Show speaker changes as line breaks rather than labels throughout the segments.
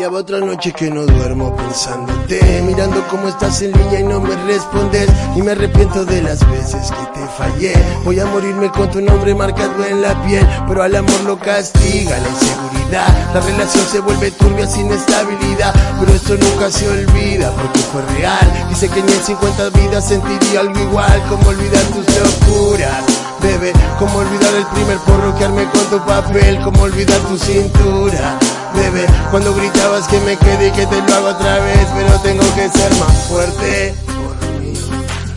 Va otra noche que no duermo pensándote Mirando cómo estás en línea y no me respondes Y me arrepiento de las veces que te fallé. Voy a morirme con tu nombre marcado en la piel Pero al amor lo castiga la inseguridad. La relación se vuelve turbia sin estabilidad Pero esto nunca se olvida porque fue real. Dice que ni en 50 vidas sentiría algo igual Como olvidar tus locuras Bebé, como olvidar el primer porro que con tu papel Como olvidar tu cintura Cuando gritabas que me quede y que te lo hago otra vez Pero tengo que ser más fuerte por mí.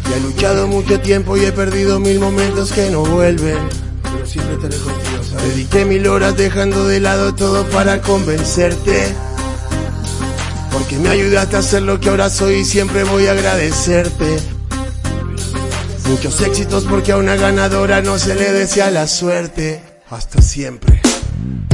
Y he luchado mucho tiempo y he perdido mil momentos que no vuelven Pero siempre te contigo, ¿sabes? Dediqué mil horas dejando de lado todo para convencerte Porque me ayudaste a ser lo que ahora soy y siempre voy a agradecerte. Muchos éxitos porque a una ganadora no se le desea la suerte Hasta siempre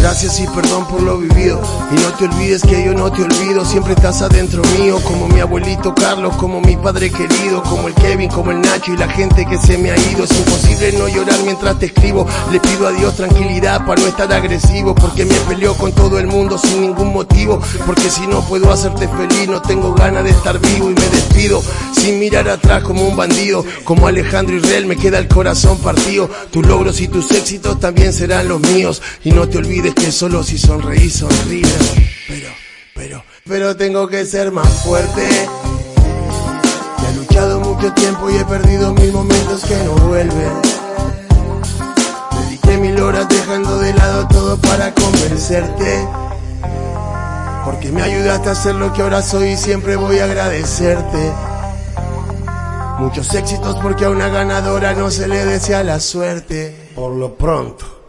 Gracias y perdón por lo vivido. Y no te olvides que yo no te olvido. Siempre estás adentro mío, como mi abuelito Carlos, como mi padre querido, como el Kevin, como el Nacho y la gente que se me ha ido. Es imposible no llorar mientras te escribo. Le pido a Dios tranquilidad para no estar agresivo, porque me peleo con todo el mundo sin ningún motivo. Porque si no puedo hacerte feliz, no tengo ganas de estar vivo y me despido. Sin mirar atrás como un bandido, como Alejandro Israel, me queda el corazón partido. Tus logros y tus éxitos también serán los míos. Y no te olvides que solo si sonreí, sonríe. Pero, pero, pero tengo que ser más fuerte. He luchado mucho tiempo y he perdido mil momentos que no vuelven. Dediqué mil horas dejando de lado todo para convencerte. Porque me ayudaste a ser lo que ahora soy y siempre voy a agradecerte. Muchos éxitos porque a una ganadora no se le desea la suerte. Por lo pronto.